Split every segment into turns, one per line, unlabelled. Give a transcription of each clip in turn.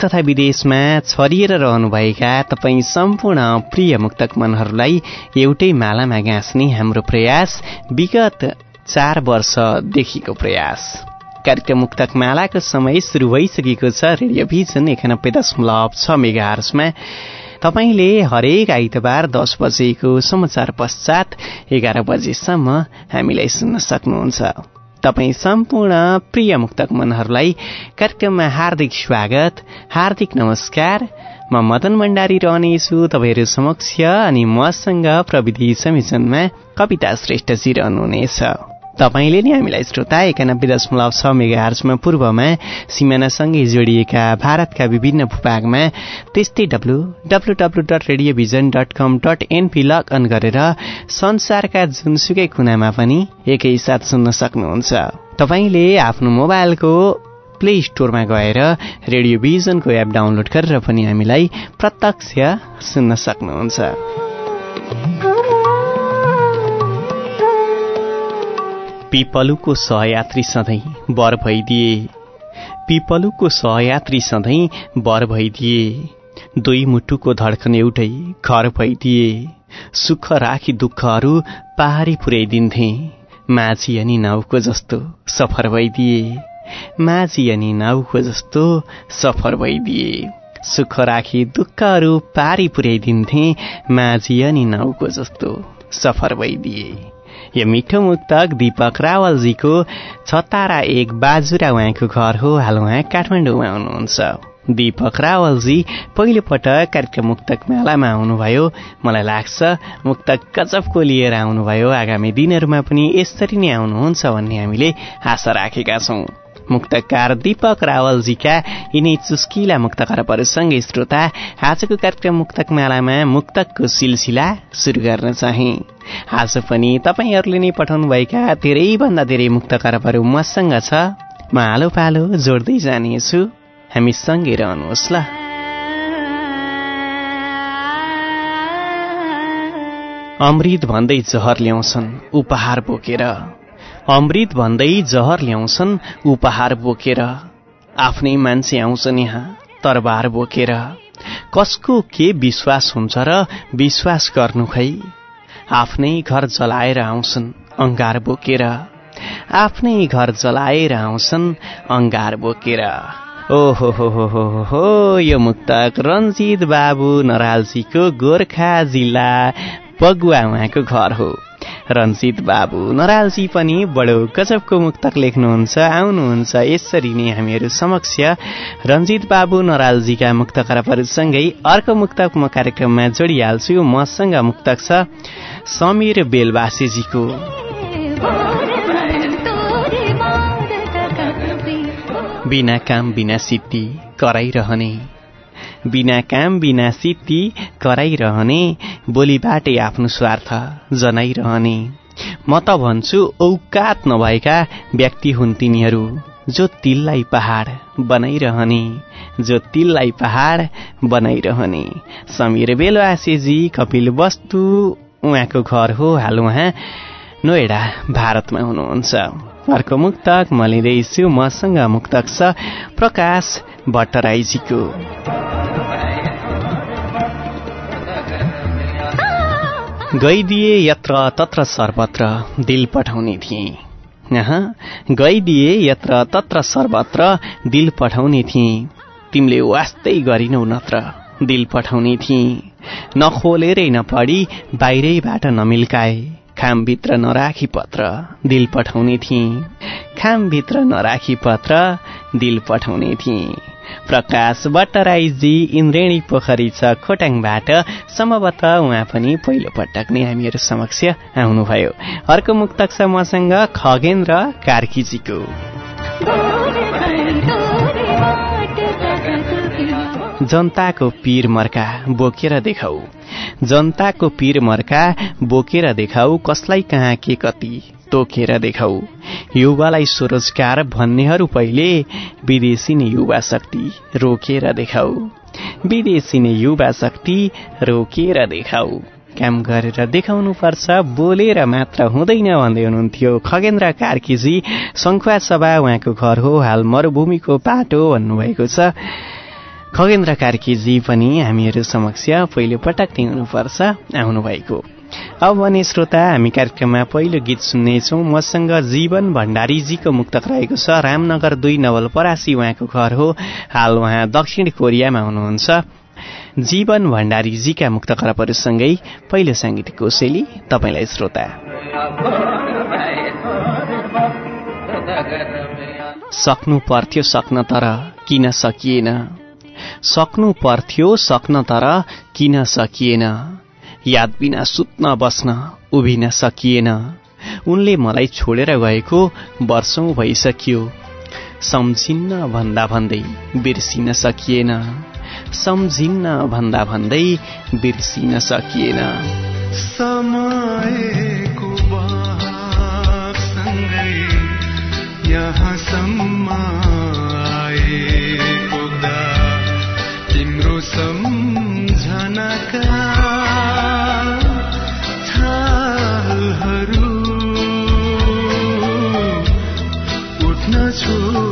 तथा विदेशमा छरिएर रहनुभएका तपाईँ सम्पूर्ण प्रिय मुक्तक मनहरूलाई एउटै मालामा गाँच्ने हाम्रो प्रयास विगत चार वर्षदेखिको प्रयास। कार्यक्रम मुक्तक मालाको समय सुरु भइसकेको छ रेडियो भिजन एकानब्बे दशमलव छ मेगा हर्समा तपाईँले हरेक आइतबार दस बजेको समाचार पश्चात एघार बजेसम्म हामीलाई सुन्न सक्नुहुन्छ। तपाईँ सम्पूर्ण प्रिय मुक्तक मनहरूलाई कार्यक्रममा हार्दिक स्वागत हार्दिक नमस्कार। म मदन भण्डारी रहनेछु तपाईँहरू समक्ष अनि मसँग प्रविधि संयोजनमा कविता श्रेष्ठजी रहनुहुनेछ। तपाईँले नै हामीलाई श्रोता एकानब्बे दशमलव छ मेगा आर्चमा पूर्वमा सिमानासँगै जोडिएका भारतका विभिन्न भूभागमा त्यस्तै W W W dot radio vision dot com dot NP log in गरेर संसारका जुनसुकै कुनामा पनि एकैसाथ सुन्न सक्नुहुन्छ। तपाईँले आफ्नो मोबाइलको प्ले स्टोरमा गएर रेडियोभिजनको एप डाउनलोड गरेर पनि हामीलाई प्रत्यक्ष सुन्न सक्नुहुन्छ। पिपलुको सहयात्री सधैँ वर भइदिए। पिपलुको सहयात्री सधैँ वर भइदिए। दुई मुटुको धड्कन एउटै घर भइदिए। सुख राखी दुःखहरू पहाडी पुर्याइदिन्थे। माझी अनि नाउको जस्तो सफर भइदिए। माझी अनि नाउको जस्तो सफर भइदिए। सुख राखी दुःखहरू पारी पुर्याइदिन्थे। माझी अनि नाउको जस्तो सफर भइदिए। यो मिठो मुक्तक दीपक रावलजीको छतारा एक बाजुरा उहाँको घर हो। हाल उहाँ काठमाडौँमा हुनुहुन्छ। दीपक रावलजी पहिलोपटक कार्यक्रम मुक्तक मेलामा आउनुभयो। मलाई लाग्छ मुक्तक गजबको लिएर आउनुभयो। आगामी दिनहरूमा पनि यसरी नै आउनुहुन्छ भन्ने हामीले आशा राखेका छौँ। मुक्तकार दीपक रावलजीका यिनै चुस्किला मुक्त खरबहरूसँगै श्रोता आजको कार्यक्रम मुक्तक मालामा मुक्तकको सिलसिला सुरु गर्न चाहे। आज पनि तपाईँहरूले नै पठाउनुभएका धेरैभन्दा धेरै मुक्त खरबहरू मसँग छ। म आलो पालो जोड्दै जानेछु। हामी सँगै रहनुहोस् ल। अमृत भन्दै जहर ल्याउँछन्। उपहार बोकेर। अमृत भन्दै जहर ल्याउँछन् उपहार बोकेर। आफ्नै मान्छे आउँछन् यहाँ तरबार बोकेर। कसको के विश्वास हुन्छ र विश्वास गर्नु खै? आफ्नै घर जलाएर आउँछन् अङ्गार बोकेर। आफ्नै घर जलाएर आउँछन् अङ्गार बोकेर। ओहो हो हो हो हो यो मुक्तक रञ्जित बाबु नरालजीको गोर्खा जिल्ला बगुवा उहाँको घर हो। रञ्जित बाबु नरालजी पनि बडो गजबको मुक्तक लेख्नुहुन्छ आउनुहुन्छ। यसरी नै हामीहरू समक्ष रञ्जित बाबु नरालजीका मुक्त खराबहरूसँगै अर्को मुक्तक म कार्यक्रममा जोडिहाल्छु। मसँग मुक्तक छ समीर बेलवासीजीको। बिना काम बिना सिद्धि कराइरहने। बिना काम बिना सिद्धि कराइरहने बोलीबाटै आफ्नो स्वार्थ जनाइरहने। म त भन्छु औकात नभएका व्यक्ति हुन् तिनीहरू जो तिललाई पहाड बनाइरहने जो तिललाई पहाड बनाइरहने। समीर बेलवासीजी कपिल वस्तु उहाँको घर हो हाल उहाँ नोएडा भारतमा हुनुहुन्छ। अर्को मुक्तक म लिँदैछु मसँग मुक्तक छ प्रकाश भट्टराईजीको। गइदिए यत्र तत्र सर्वत्र दिल पठाउने थिए। गइदिए यत्र तत्र सर्वत्र दिल पठाउने थिए। तिमीले वास्तै गरिनौ नत्र दिल पठाउने थिए। नखोलेरै नपढी बाहिरैबाट नमिल्काए। खामभित्र नराखी पत्र दिल पठाउने थिए। खामभित्र नराखी पत्र दिल पठाउने थिए। प्रकाश भट्टराईजी इन्द्रेणी पोखरी छ खोटाङबाट। सम्भवतः उहाँ पनि पहिलो पटक नै हामीहरू समक्ष आउनुभयो। अर्को मुक्तक छ मसँग खगेन्द्र कार्कीजीको। जनताको पीर मर्का बोकेर देखाऊ। जनताको पीर मर्का बोकेर देखाऊ कसलाई कहाँ के कति तोकेर देखाऊ। युवालाई स्वरोजगार भन्नेहरू पहिले विदेशी नै युवा शक्ति रोकेर देखाऊ। विदेशी नै युवा शक्ति रोकेर देखाऊ। काम गरेर देखाउनु पर्छ बोलेर मात्र हुँदैन भन्दै हुनुहुन्थ्यो खगेन्द्र कार्कीजी। शङ्खुवा सभा उहाँको घर हो हाल मरुभूमिको पाटो भन्नुभएको छ। खगेन्द्र कार्कीजी पनि हामीहरू समक्ष पहिलो पटक हुनुपर्छ आउनुभएको। अब भने श्रोता हामी कार्यक्रममा पहिलो गीत सुन्नेछौँ। मसँग जीवन भण्डारीजीको मुक्तक रहेको छ। रामनगर दुई नवलपरासी उहाँको घर हो। हाल उहाँ दक्षिण कोरियामा हुनुहुन्छ। जीवन भण्डारीजीका मुक्त खराबहरूसँगै पहिलो साङ्गीतिक कोसेली तपाईँलाई श्रोता। सक्नु पर्थ्यो सक्न तर किन सकिएन? सक्नु पर्थ्यो सक्न तर किन सकिएन? याद बिना सुत्न बस्न उभिन सकिएन। उनले मलाई छोडेर गएको वर्षौं भइसक्यो। सम्झिन्न भन्दा भन्दै बिर्सिन सकिएन। सम्झिन्न भन्दा भन्दै बिर्सिन सकिएन।
समयको सँगै यहाँसम्म सम्झनाका छालहरू उठ्न छोडेनन्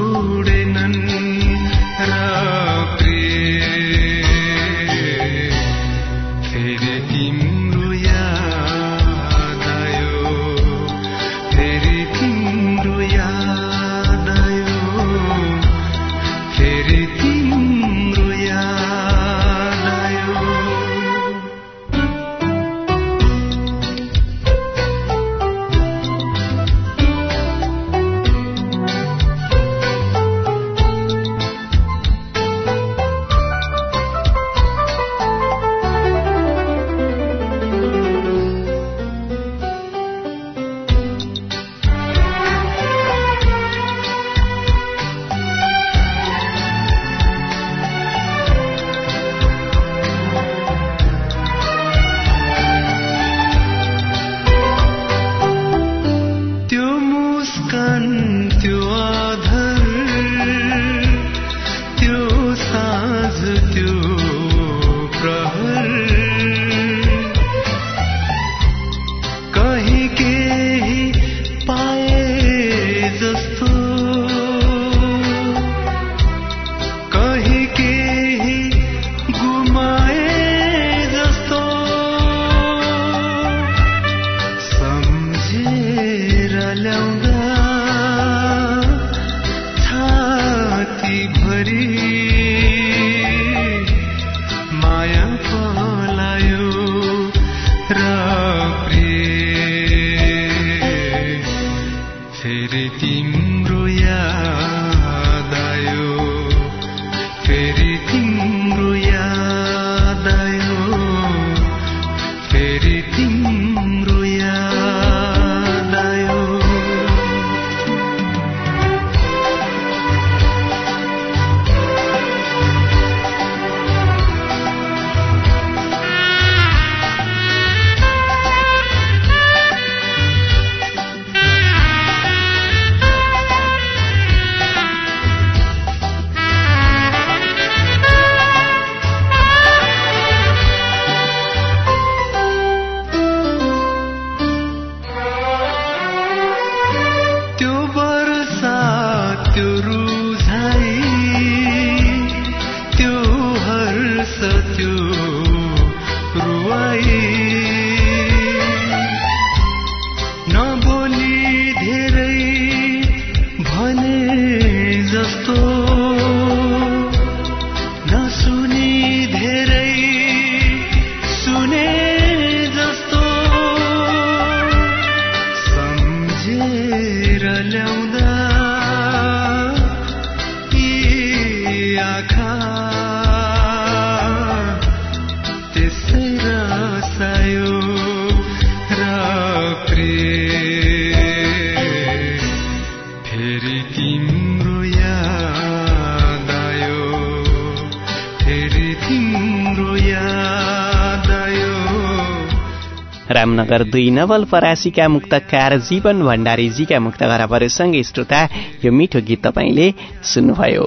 रामनगर दुई नवलपरासीका मुक्तकार जीवन भण्डारीजीका मुक्त खराबहरूसँगै श्रोता यो मिठो गीत तपाईँले सुन्नुभयो।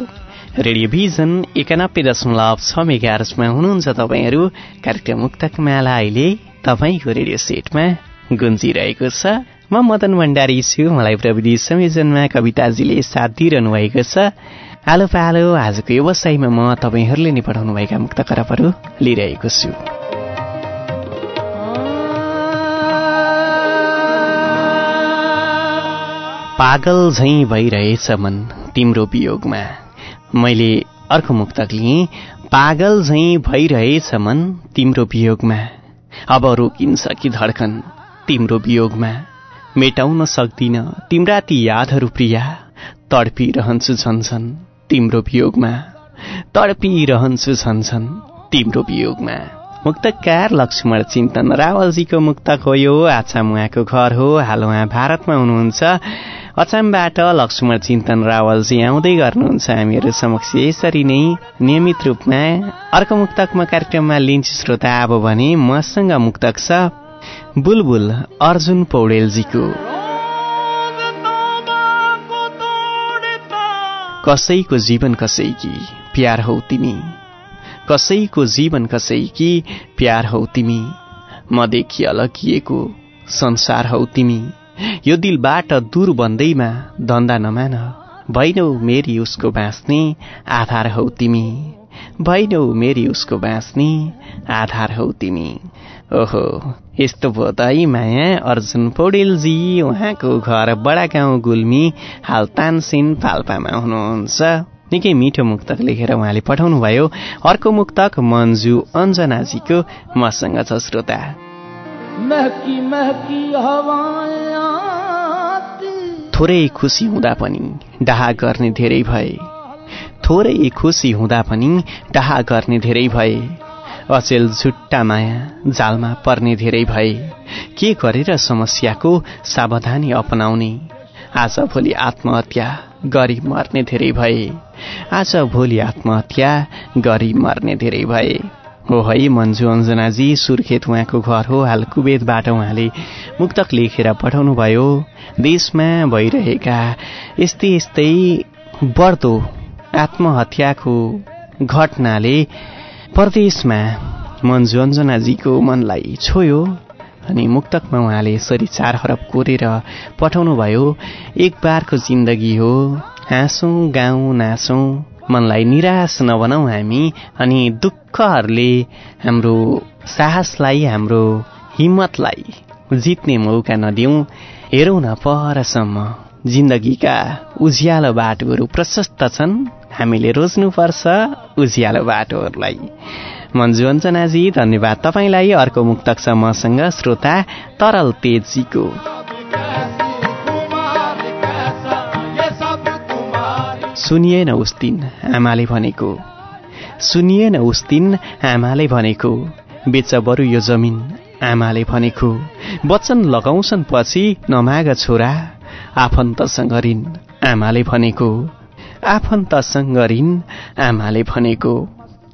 रेडियो भिजन एकानब्बे दशमलव छ मेगार्समा हुनुहुन्छ तपाईँहरू। कार्यक्रम मुक्तक माला अहिले तपाईँको रेडियो सेटमा गुन्जिरहेको छ। म मदन भण्डारी छु। मलाई प्रविधि संयोजनमा कविताजीले साथ दिइरहनु भएको छ। आलो पालो आजको व्यवसायमा म तपाईँहरूले नै पठाउनुभएका मुक्त खराबहरू लिइरहेको छु। पागल झैँ भइरहेछ मन तिम्रो वियोगमा। मैले अर्को मुक्तक लिएँ पागल झैँ भइरहेछ मन तिम्रो वियोगमा। अब रोकिन्छ कि धड्कन तिम्रो वियोगमा। मेटाउन सक्दिन तिम्रा ती यादहरू प्रिया तडपिरहन्छु छन्छन् तिम्रो वियोगमा। तडपिरहन्छु छन्छन् तिम्रो वियोगमा। मुक्तकार लक्ष्मण चिन्तन रावलजीको मुक्तक हो यो आछाम उहाँको घर हो हाल उहाँ भारतमा हुनुहुन्छ। अछामबाट लक्ष्मण चिन्तन रावलजी आउँदै गर्नुहुन्छ। हामीहरू समक्ष यसरी नै नियमित रूपमा अर्को मुक्तक म कार्यक्रममा लिन्छु श्रोता अब भने मसँग मुक्तक छ बुलबुल अर्जुन पौडेलजीको। कसैको जीवन कसैकी प्यार हौ तिमी। कसैको जीवन कसैकी प्यार हौ तिमी। मदेखि अलगिएको संसार हौ तिमी। यो दिलबाट दूर बन्दैमा धन्दा नमान। भैनौ मेरी उसको बाँच्ने आधार हौ तिमी। भैनौ मेरी उसको बाँच्ने आधार हौ तिमी। ओहो यस्तो भयो त है माया। अर्जुन पौडेलजी उहाँको घर बडा गाउँ गुल्मी हाल तानसिन पाल्पामा हुनुहुन्छ। निकै मिठो मुक्तक लेखेर उहाँले पठाउनु भयो अर्को मुक्तक मन्जु अञ्जनाजीको मसँग छ श्रोता।
महकी महकी
थोरै खुसी हुँदा पनि डाहा गर्ने धेरै भए। थोरै खुसी हुँदा पनि डाहा गर्ने धेरै भए। अचेल झुट्टा माया जालमा पर्ने धेरै भए। के गरेर समस्याको सावधानी अपनाउने? आज भोलि आत्महत्या गरी मर्ने धेरै भए। आज भोलि आत्महत्या गरी मर्ने धेरै भए। हो है मन्जु अञ्जनाजी सुर्खेत उहाँको घर हो हाल कुवेतबाट उहाँले मुक्तक लेखेर पठाउनु भयो देशमा भइरहेका यस्तै यस्तै बढ्दो आत्महत्याको घटनाले परदेशमा मन्जु अञ्जनाजीको मनलाई छोयो अनि मुक्तकमा उहाँले यसरी चार हरब कोरेर पठाउनु भयो एक बारको जिन्दगी हो हाँसौँ गाउँ नाचौँ। मनलाई निराश नबनाऊ हामी अनि दुःखहरूले हाम्रो साहसलाई हाम्रो हिम्मतलाई जित्ने मौका नदिउँ। हेरौँ न परसम्म जिन्दगीका उज्यालो बाटोहरू प्रशस्त छन्। हामीले रोज्नुपर्छ उज्यालो बाटोहरूलाई। मन्जु अञ्जनाजी धन्यवाद तपाईँलाई। अर्को मुक्तक छ मसँग श्रोता तरल तेजीको सुनिएन उस दिन आमाले भनेको। सुनिएन उस दिन आमाले भनेको। बेच बरु यो जमिन आमाले भनेको। वचन लगाउँछन् पछि नमाग छोरा आफन्तसँग ऋण आमाले भनेको। आफन्तसँग ऋण आमाले भनेको।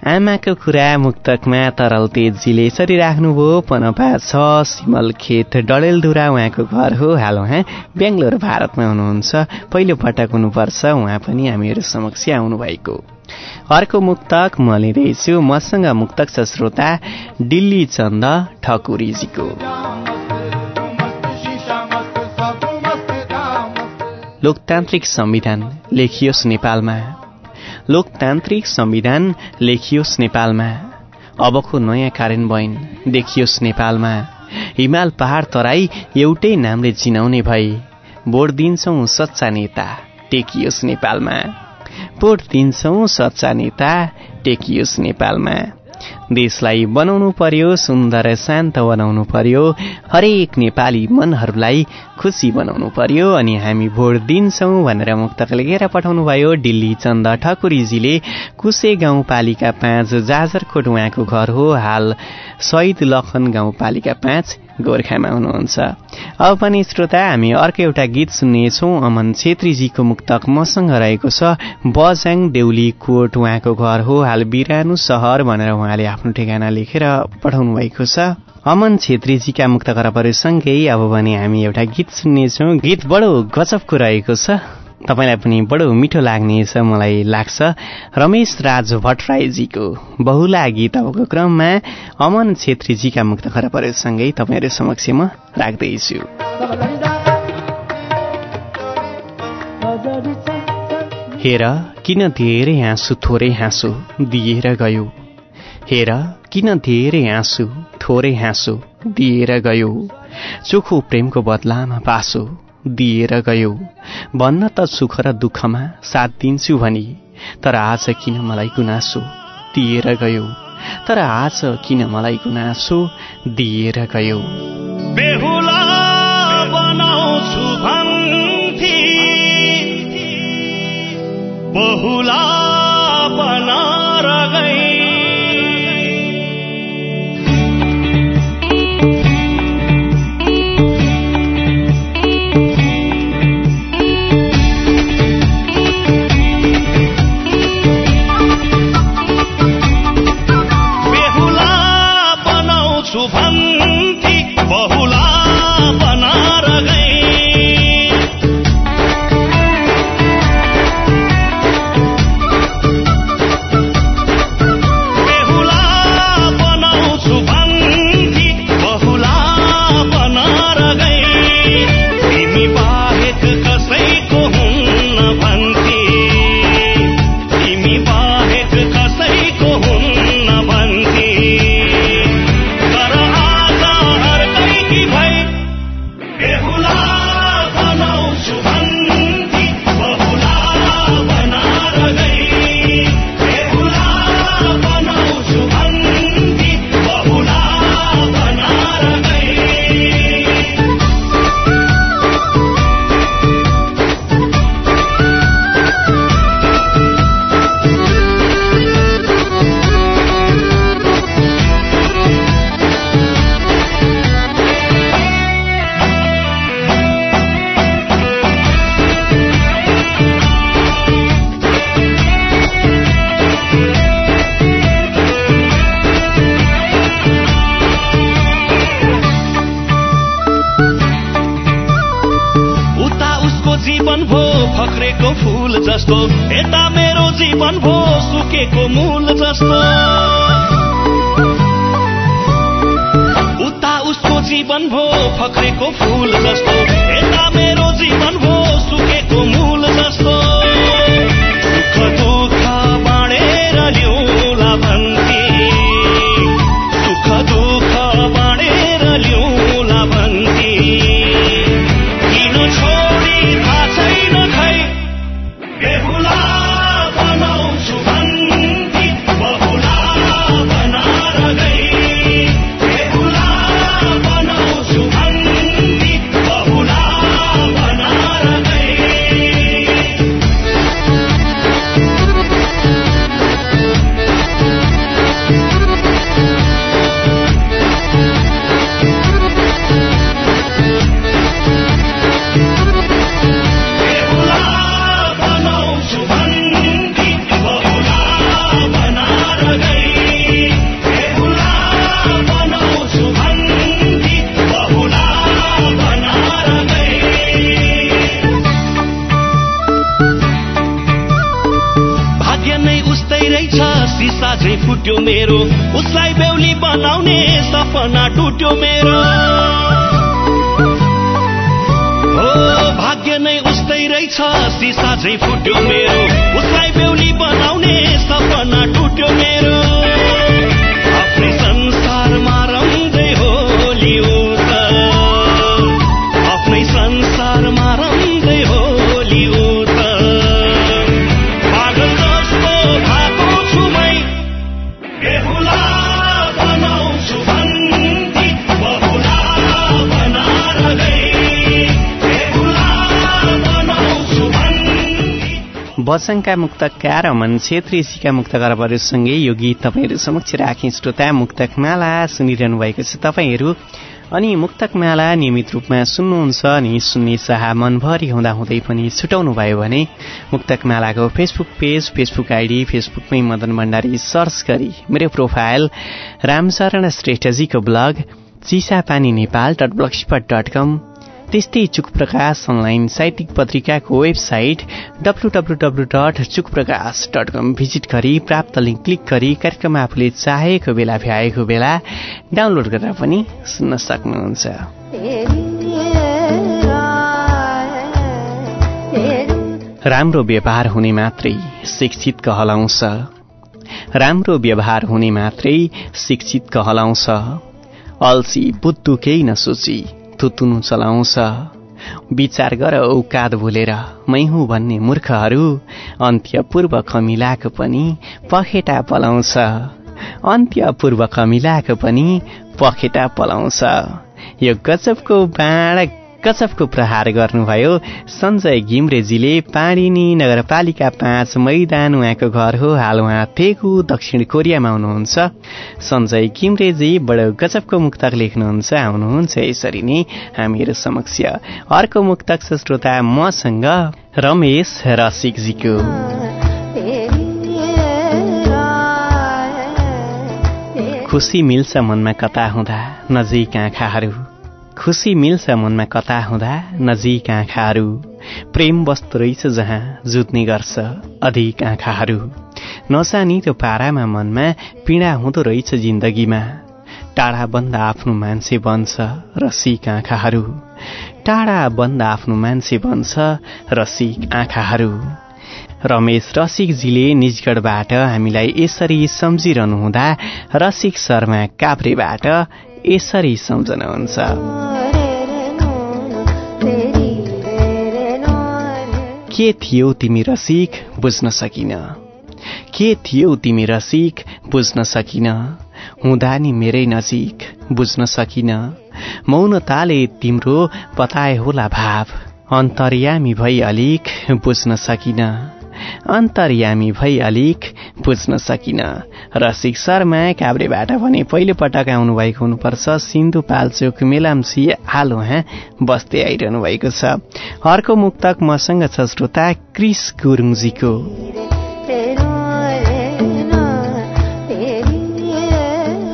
आमाको कुरा मुक्तकमा तरल तेजीले यसरी राख्नुभयो पनपा छ सिमल खेत डडेलधुरा उहाँको घर हो। हाल उहाँ बेङ्गलोर भारतमा हुनुहुन्छ। पहिलो पटक हुनुपर्छ। उहाँ पनि हामीहरू समक्ष आउनुभएको। अर्को मुक्तक म लिँदैछु। मसँग मुक्तक छ श्रोता दिल्ली चन्द ठकुरीजीको। लोकतान्त्रिक संविधान लेखियोस् नेपालमा। लोकतान्त्रिक संविधान लेखियोस् नेपालमा। अबको नयाँ कार्यान्वयन देखियोस् नेपालमा। हिमाल पहाड तराई एउटै नामले चिनाउने भए भोट दिन्छौँ सच्चा नेता टेकियोस् नेपालमा। भोट दिन्छौँ सच्चा नेता टेकियोस् नेपालमा। देशलाई बनाउनु पर्यो सुन्दर शान्त बनाउनु पर्यो हरेक नेपाली मनहरूलाई खुसी बनाउनु पर्यो अनि हामी भोट दिन्छौँ भनेर मुक्तक लेखेर पठाउनु भयो दिल्ली चन्द ठकुरीजीले कुसे गाउँपालिका पाँच जाजरकोट उहाँको घर हो हाल शहीद लखन गाउँपालिका पाँच। गोर्खामा हुनुहुन्छ। अब पनि श्रोता हामी अर्को एउटा गीत सुन्नेछौँ। अमन छेत्रीजीको मुक्तक मसँग रहेको छ बजाङ देउली कोट उहाँको घर हो। हाल बिरानु सहर भनेर उहाँले आफ्नो ठेगाना लेखेर पठाउनु भएको छ। अमन छेत्रीजीका मुक्त खराबहरूसँगै अब भने हामी एउटा गीत सुन्नेछौँ। गीत बडो गजबको रहेको छ। तपाईँलाई पनि बडो मिठो लाग्नेछ मलाई लाग्छ। रमेश राज भट्टराईजीको बहुला गीत अबको क्रममा अमन छेत्रीजीका मुक्त खराबहरूसँगै तपाईँहरू समक्ष म राख्दैछु। हेर किन धेरै हाँसु थोरै हाँसु दिएर गयो? हेर किन धेरै हाँसु थोरै हाँसु दिएर गयो? चोखो प्रेमको बदलामा पासो दिएर गयो। भन्न त सुख र दुःखमा साथ दिन्छु भनी तर आज किन मलाई गुनासो दिएर गयो? तर आज किन मलाई गुनासो दिएर गयो?
बेहुला बनाएर गई।
मसँगका मुक्तकार अमन छेत्री सिका मुक्तकरहरूसँगै यो गीत तपाईँहरू समक्ष राखेँ श्रोता मुक्तकमाला सुनिरहनु भएको छ तपाईँहरू। अनि मुक्तकमाला नियमित रूपमा सुन्नुहुन्छ अनि सुन्ने चाह मनभरि हुँदाहुँदै पनि छुटाउनु भयो भने मुक्तकमालाको फेसबुक पेज फेसबुक आइडी फेसबुकमै मदन भण्डारी सर्च गरी मेरो profile Ramsharan श्रेष्ठजीको blog Chisapani Nepal dot blog spot dot com त्यस्तै चुक प्रकाश अनलाइन साहित्यिक पत्रिकाको वेबसाइट डब्लु चुक प्रकाश डट कम भिजिट गरी प्राप्त लिङ्क क्लिक गरी कार्यक्रम आफूले चाहेको बेला भ्याएको बेला डाउनलोड गरेर पनि सुन्न सक्नुहुन्छ। राम्रो व्यवहार हुने मात्रै शिक्षित कहलाउँछ। राम्रो व्यवहार हुने मात्रै शिक्षित कहलाउँछ। अल्छी बुद्धु केही नसोची। थुतुनु चलाउँछ। विचार गर औकाद भुलेर मै हुँ भन्ने मूर्खहरू अन्त्य पूर्व खमिलाको पनि पखेटा पलाउँछ। अन्त्य पूर्व खमिलाको पनि पखेटा पलाउँछ। यो गजबको बाँड गजबको प्रहार गर्नुभयो। सञ्जय घिम्रेजीले पाणिनी नगरपालिका पाँच मैदान उहाँको घर हो। हाल उहाँ थेगु दक्षिण कोरियामा हुनुहुन्छ। सञ्जय घिम्रेजी बडो गजबको मुक्तक लेख्नुहुन्छ। आउनुहुन्छ यसरी नै हामीहरू समक्ष। अर्को मुक्तक छ श्रोता मसँग रमेश रसिकजीको। खुसी मिल्छ मनमा कता हुँदा नजिक आँखाहरू। खुसी मिल्छ मनमा कता हुँदा नजिक आँखाहरू। प्रेम वस्तु रहेछ जहाँ जुत्ने गर्छ अधिक आँखाहरू। नसानी र पारामा मनमा पीडा हुँदो रहेछ जिन्दगीमा। टाढा बन्द आफ्नो मान्छे बन्छ रसिक आँखाहरू। टाढा बन्द आफ्नो मान्छे बन्छ रसिक आँखाहरू। रमेश रसिकजीले निजगढबाट हामीलाई यसरी सम्झिरहनुहुँदा रसिक शर्मा काभ्रेबाट यसरी सम्झनुहुन्छ के थियौ तिमी रसिक बुझ्न सकिन के थियौ तिमी रसिक बुझ्न सकिन हुँदा नि मेरै नजिक बुझ्न सकिन मौनताले तिम्रो बताए होला भाव अन्तर्यामी भई अलिक बुझ्न सकिन अन्तर्यामी भई अलिक बुझ्न सकिन। रसिक शर्मा काभ्रेबाट भने पहिलो पटक आउनुभएको हुनुपर्छ। सिन्धुपाल्चोक मेलाम्सी हाल उहाँ बस्दै आइरहनु भएको छ। अर्को मुक्तक मसँग छ श्रोता क्रिस गुरुङजीको।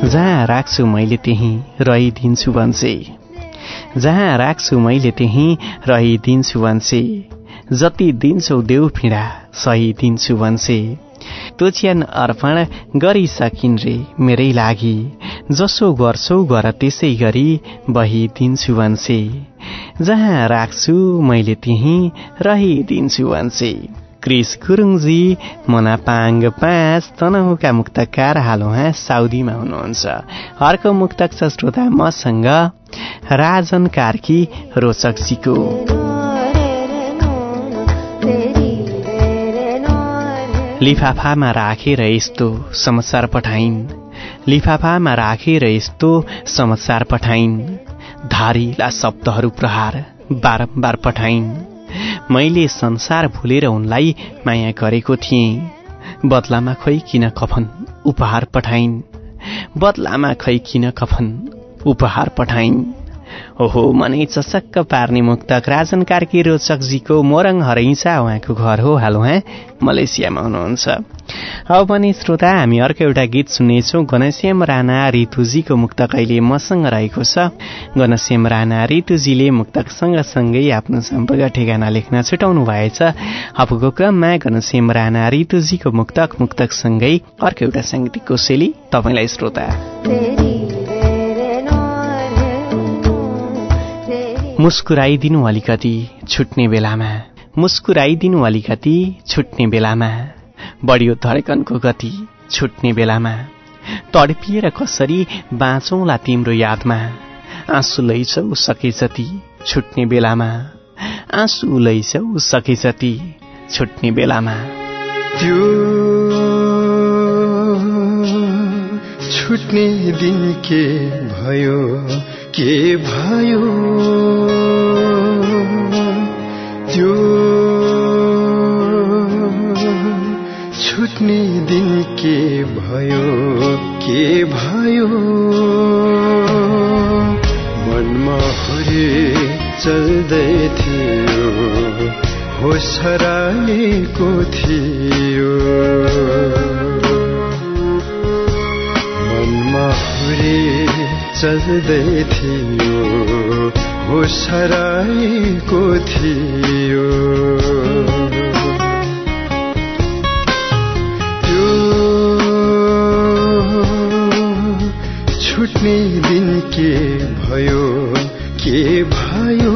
जहाँ राख्छु मैले त्यहीँ रहिदिन्छु भन्छे। जहाँ राख्छु मैले त्यहीँ रहिदिन्छु भन्छे। जति दिन्छौ देउ फिँडा सही दिन्छु भन्छे तोच्यान अर्पण गरिसकिन् रे मेरै लागि। जसो गर्छौ गर त्यसै गरी बहिदिन्छु भन्छे जहाँ राख्छु मैले त्यहीँ रहिदिन्छु भन्छे क्रिस गुरुङजी मनापाङ पाँच तनहुका मुक्तकार हाल उहाँ साउदीमा हुनुहुन्छ। अर्को मुक्तक छ श्रोता मसँग राजन कार्की रोचकजीको। लिफाफामा राखेर यस्तो समाचार पठाइन्। लिफाफामा राखेर यस्तो समाचार पठाइन्। धारिला शब्दहरू प्रहार बारम्बार पठाइन्। मैले संसार भुलेर उनलाई माया गरेको थिएँ। बदलामा खै किन कफन उपहार पठाइन्? बदलामा खै किन कफन उपहार पठाइन्? ओहो मनै चसक्क पार्ने मुक्तक राजन कार्की रोचकजीको मोरङ हरैसा उहाँको घर हो। हाल उहाँ मलेसियामा हुनुहुन्छ। अब पनि श्रोता हामी अर्को एउटा गीत सुन्नेछौँ। घनश्याम राणा ऋतुजीको मुक्तक अहिले मसँग रहेको छ। घनश्याम राणा ऋतुजीले मुक्तक सँगसँगै आफ्नो सम्पर्क ठेगाना लेख्न छुटाउनु भएछ। अबको क्रममा घनश्याम राणा ऋतुजीको मुक्तक मुक्तकसँगै अर्को एउटा साङ्गीतिक कोसेली तपाईँलाई श्रोता। मुस्कुराइदिनु अलिकति छुट्ने बेलामा। मुस्कुराइदिनु अलिकति छुट्ने बेलामा। बढियो धड्कनको गति छुट्ने बेलामा। तडपिएर कसरी बाँचौँला तिम्रो यादमा? आँसु लैछौ सके जति छुट्ने बेलामा। आँसु लैछौ सके जति छुट्ने बेलामा।
छुट्ने दिन के भयो? के भयो? त्यो छुट्ने दिन के भयो? के भयो? मनमा हुरे चल्दै थियो होस हराएको थियो। मनमा हुरे चल्दै थियो होस हराएको थियो। छुट्ने दिन के भयो के भयो?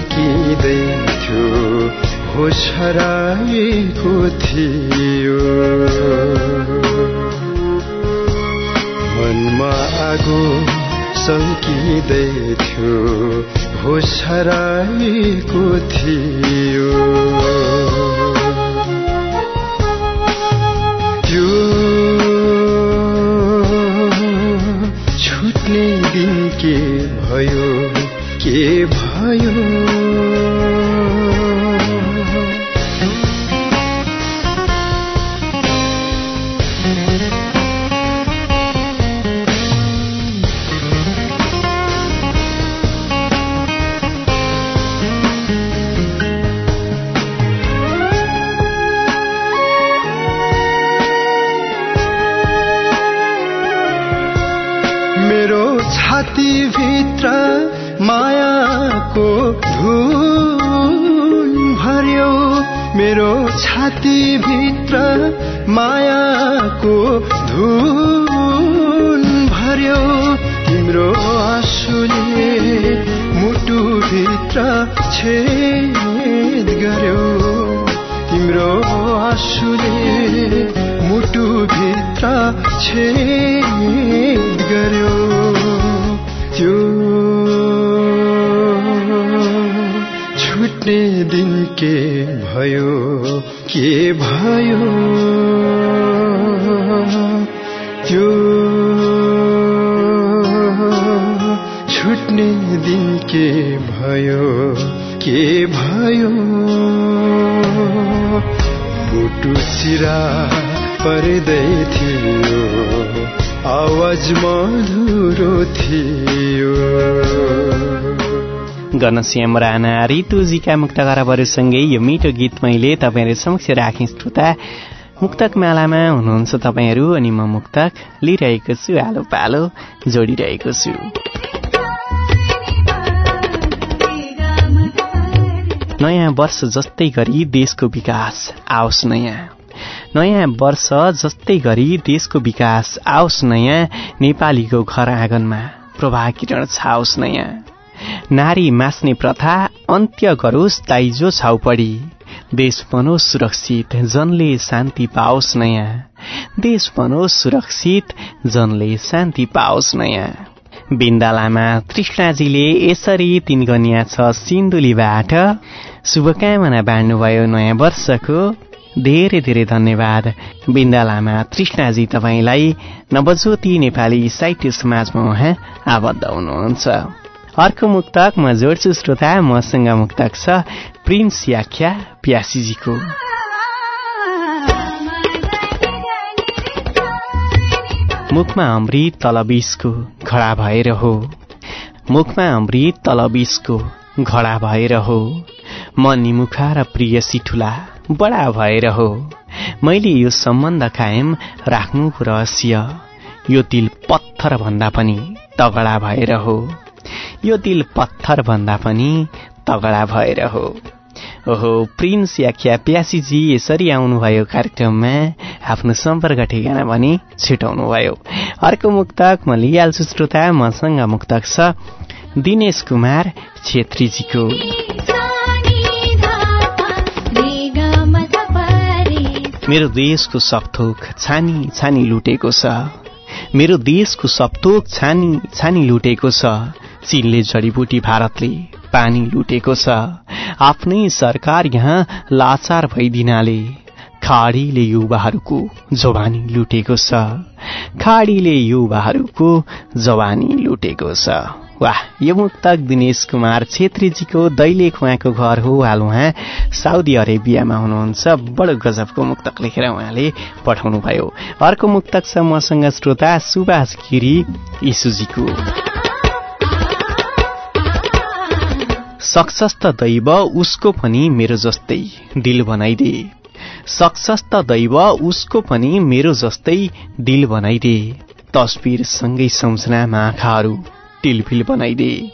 सल्किँदै थियो होस हराएको थियो। मनमा आगो सल्किँदै थियो होस हराएको थियो। त्यो छुट्ने दिन के भयो के भयो? मेरो आँसुले मुटु भित्र छेद गर्यो त्यो छुट्ने दिन के भयो के भयो त्यो छुट्ने दिन के भयो के भयो मुटु सिरा पर्दै थियो। आवाज मधुरो थियो।
घनश्याम राणा रितुजीका मुक्त खराबहरूसँगै यो मिठो गीत मैले तपाईँहरू समक्ष राखेँ। श्रोता मुक्तक मालामा हुनुहुन्छ तपाईँहरू अनि म मुक्तक। लिइरहेको छु आलो पालो जोडिरहेको छु। नयाँ वर्ष जस्तै गरी देशको विकास आओस् नयाँ। नयाँ वर्ष जस्तै गरी देशको विकास आओस् नयाँ नेपालीको घर आँगनमा प्रभा किरण छाओस् नयाँ। नारी मास्ने प्रथा अन्त्य गरोस् दाइजो छाउपडी। देश बनोस् सुरक्षित जनले शान्ति पाओस् नयाँ। देश बनोस् सुरक्षित जनले शान्ति पाओस् नयाँ। बिन्दा लामा तृष्णाजीले यसरी तिन गनिया छ सिन्धुलीबाट शुभकामना बाँड्नुभयो नयाँ वर्षको। धेरै धेरै धन्यवाद। बिन्दा लामा तृष्णाजी तपाईँलाई नवज्योति नेपाली साहित्य समाजमा उहाँ आबद्ध हुनुहुन्छ। अर्को मुक्तक म जोड्छु श्रोता मसँग मुक्तक छ प्रिन्स याख्या प्यासीजीको। मुखमा अमृत तलबिसको घडा भएर हो। मुखमा अमृत तलबिसको घडा भएर हो। म निमुखा र प्रिय सिठुला बडा भएर हो। मैले यो सम्बन्ध कायम राख्नु रहस्य। यो दिल पत्थर भन्दा पनि तगडा भएर हो। यो दिल पत्थर भन्दा पनि तगडा भएर हो। ओहो प्रिन्स याख्या प्यासीजी यसरी आउनुभयो कार्यक्रममा। आफ्नो सम्पर्क ठेगाना पनि छिटाउनुभयो। अर्को मुक्तक म लिइहाल्छु श्रोता। मसँग मुक्तक छ दिनेश कुमार छेत्रीजीको। मेरो देशको सपथोक छानी छानी लुटेको छ। मेरो देशको सपथोक छानी छानी लुटेको छ। चीनले जडीबुटी भारतले पानी लुटेको छ। आफ्नै सरकार यहाँ लाचार भइदिनाले। खाडीले युवाहरूको जवानी लुटेको छ। खाडीले युवाहरूको जवानी लुटेको छ। वाह यो मुक्तक दिनेश कुमार छेत्रीजीको दैलेख उहाँको घर हो हाल उहाँ साउदी अरेबियामा हुनुहुन्छ। बडो गजबको मुक्तक लेखेर उहाँले पठाउनु भयो। अर्को मुक्तक छ मसँग श्रोता सुभाष गिरी इसुजीको सक्सस त दैव उसको पनि मेरो जस्तै दिल बनाइदे। सक्सस त दैव उसको पनि मेरो जस्तै दिल बनाइदे। तस्बिर सँगै सम्झनामा आँखाहरू। टिलफिल बनाइदे।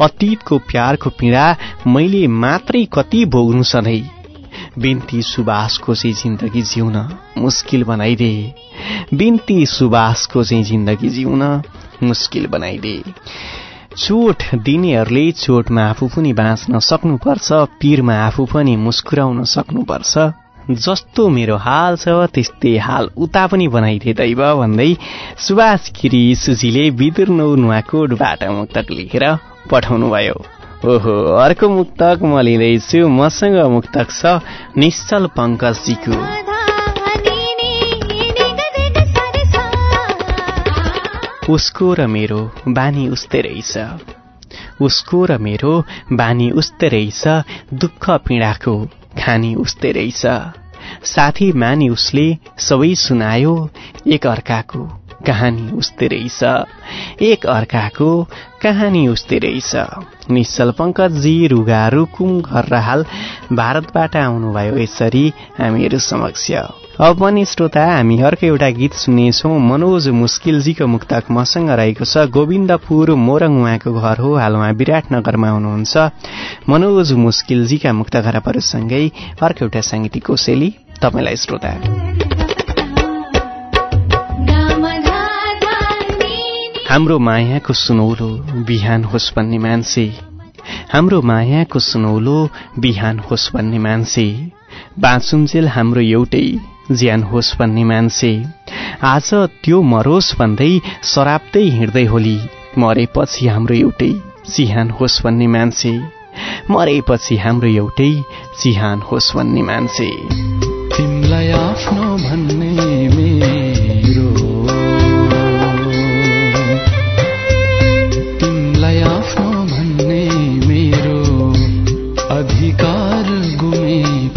अतीतको प्यारको पीडा मैले मात्रै कति भोग्नु सधैँ। बिन्ती सुबासको चाहिँ जिन्दगी जिउन मुस्किल बनाइदे। बिन्ती सुबासको चाहिँ जिन्दगी जिउन मुस्किल बनाइदे। चोट दिनेहरूले चोटमा आफू पनि बाँच्न सक्नुपर्छ पीरमा आफू पनि मुस्कुराउन सक्नुपर्छ। जस्तो मेरो हाल छ त्यस्तै हाल उता पनि बनाइदिए दैव भन्दै सुभाष गिरी सुजीले विदुर नौ नुवाकोटबाट मुक्तक लेखेर पठाउनु भयो ओहो अर्को मुक्तक म लिँदैछु मसँग मुक्तक छ निश्चल पङ्कजजीको। उसको र मेरो बानी उस्तै रहेछ। उसको र मेरो बानी उस्तै रहेछ दुःख पीडाको। खानी उस्तै रहेछ। साथी मानी उसले सबै सुनायो एक अर्काको। कहानी उस्तै रहेछ। एक अर्काको कहानी उस्तै रहेछ। निश्चल पङ्कजी रुगा रुकुम हाल भारतबाट आउनुभयो यसरी हामीहरू समक्ष। अब पनि श्रोता हामी अर्को एउटा गीत सुन्नेछौँ। मनोज मुस्किलजीको मुक्तक मसँग रहेको छ गोविन्दपुर मोरङ उहाँको घर हो। हाल उहाँ विराटनगरमा हुनुहुन्छ। मनोज मुस्किलजीका मुक्त खराबहरूसँगै अर्को एउटा साङ्गीतिक कोसेली तपाईँलाई श्रोता। हाम्रो मायाको सुनौलो बिहान होस् भन्ने मान्छे। हाम्रो मायाको सुनौलो बिहान होस् भन्ने मान्छे। बाँचुन्जेल हाम्रो एउटै ज्यान होस् भन्ने मान्छे। आज त्यो मरोस् भन्दै शराब्दै हिँड्दै होली। मरेपछि हाम्रो एउटै चिहान होस् भन्ने मान्छे। मरेपछि हाम्रो एउटै चिहान होस् भन्ने मान्छे।
तिमीलाई आफ्नो भन्ने मेरो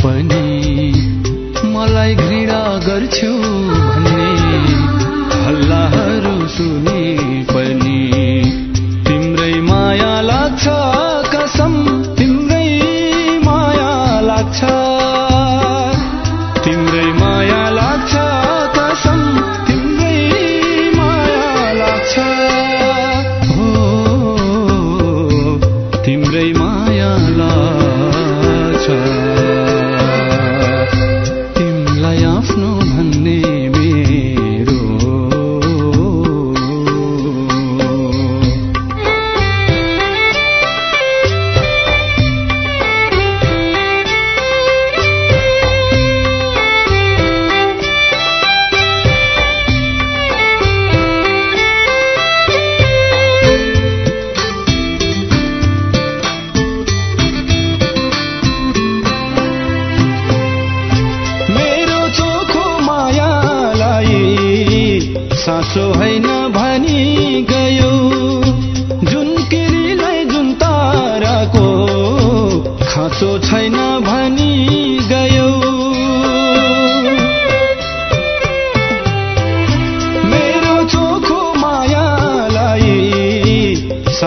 पनि मलाई घृणा गर्छु।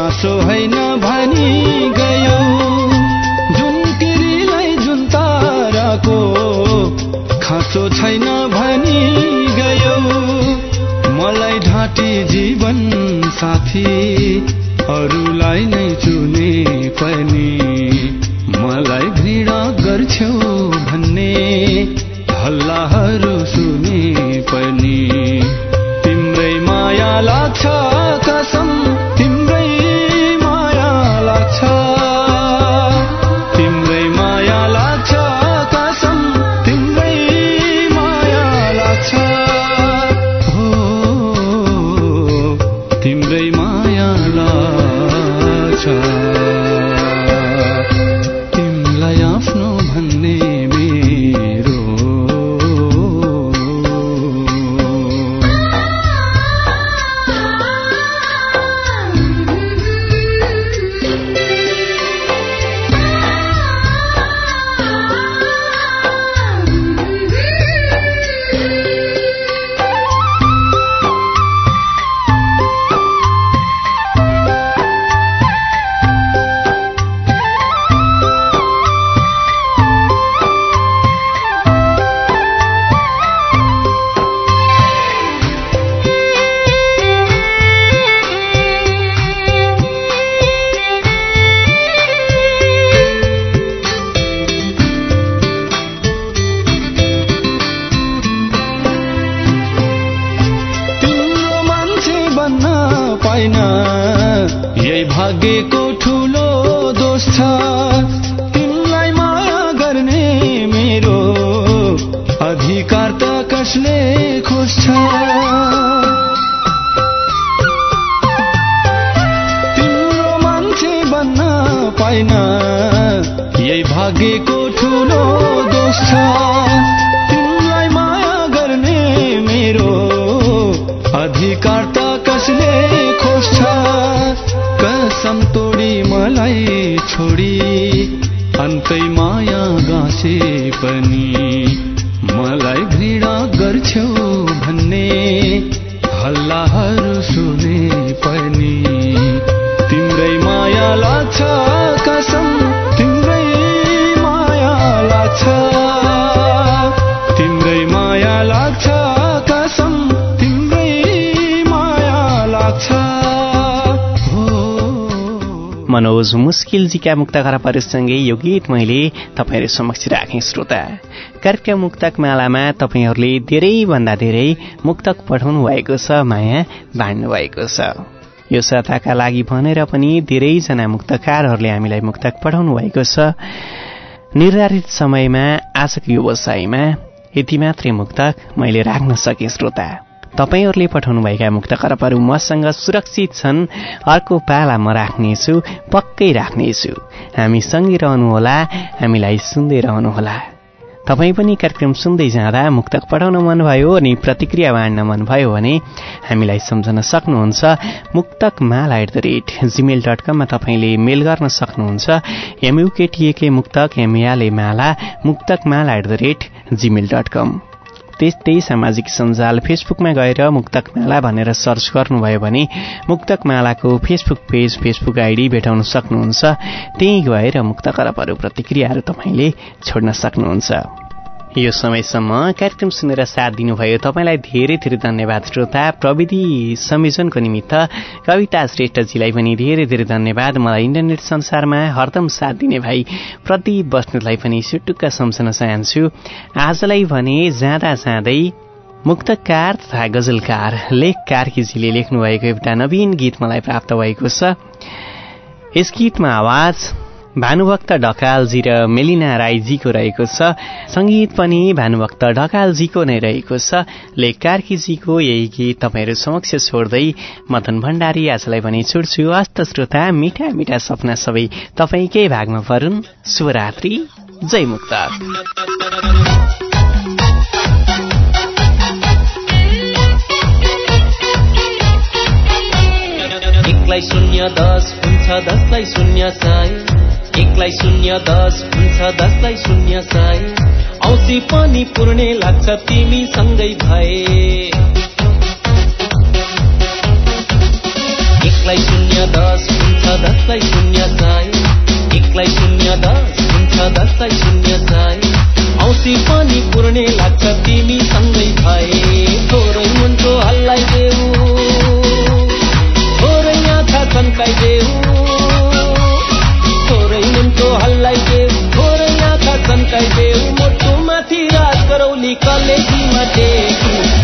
सासो होइन भनी गयो। जुन किरीलाई जुन ताराको खाँचो छैन भनी गयो। मलाई ढाँटी जीवन साथी अरूलाई नै चुने
मनोज मुस्किलजीका मुक्त खराबहरूसँगै यो गीत मैले तपाईँहरू समक्ष राखेँ श्रोता। कार्यक्रम मुक्तक मालामा तपाईँहरूले धेरैभन्दा धेरै मुक्तक पठाउनु भएको छ माया बाँड्नु भएको छ। यो साताका लागि भनेर पनि धेरैजना मुक्तकारहरूले हामीलाई मुक्तक पठाउनु भएको छ। निर्धारित समयमा आजको व्यवसायमा यति मात्रै मुक्तक मैले राख्न सकेँ श्रोता। तपाईँहरूले पठाउनुभएका मुक्त करपहरू मसँग सुरक्षित छन्। अर्को पाला म राख्नेछु पक्कै राख्नेछु। हामी सँगै रहनुहोला हामीलाई सुन्दै रहनुहोला। तपाईँ पनि कार्यक्रम सुन्दै जाँदा मुक्तक पठाउन मनभयो अनि प्रतिक्रिया बाँड्न मनभयो भने हामीलाई सम्झन सक्नुहुन्छ। Muktak Mala at the rate Gmail dot कममा तपाईँले मेल गर्न सक्नुहुन्छ। एमयुकेटिएके मुक्तक एमएले Mala Muktak Mala at the rate Gmail dot com त्यस्तै सामाजिक सञ्जाल फेसबुकमा गएर मुक्तक माला भनेर सर्च गर्नुभयो भने मुक्तक मालाको फेसबुक पेज फेसबुक आइडी भेटाउन सक्नुहुन्छ। त्यहीँ गएर मुक्त करपहरू प्रतिक्रियाहरू तपाईँले छोड्न सक्नुहुन्छ। यो समयसम्म कार्यक्रम सुनेर साथ दिनुभयो। तपाईँलाई धेरै धेरै धन्यवाद श्रोता। प्रविधि संयोजनको निमित्त कविता श्रेष्ठजीलाई पनि धेरै धेरै धन्यवाद। मलाई इन्टरनेट संसारमा हरदम साथ दिने भाइ प्रदीप बस्नेतलाई पनि सुटुक्क सम्झन चाहन्छु। आजलाई भने जाँदा जाँदै मुक्तकार तथा गजलकार लेख कार्कीजीले लेख्नुभएको एउटा नवीन गीत मलाई प्राप्त भएको छ। यस गीतमा आवाज भानुभक्त ढकालजी र मेलिना राईजीको रहेको छ। सङ्गीत पनि भानुभक्त ढकालजीको नै रहेको छ। लेख कार्कीजीको यही गीत तपाईँहरू समक्ष छोड्दै मदन भण्डारी आजलाई पनि छुट्छु अस्त श्रोता मिठा मिठा सपना सबै तपाईँकै भागमा परुन् शुभरात्रि। जय मुक्त एकलाई
शून्य दस हुन्छ दसलाई शून्य साई। एकलाई शून्य दस हुन्छ दसलाई शून्य साई। औसी पनि पुर्णे लाग्छ तिमी सँगै भए। एकलाई शून्य दस हुन्छ दसलाई शून्य साई। एकलाई शून्य दस हुन्छ दसलाई शून्य साई। औसी पनि पुर्णे लाग्छ तिमी सँगै भए थोरै मनको हल्लाइदेऊ de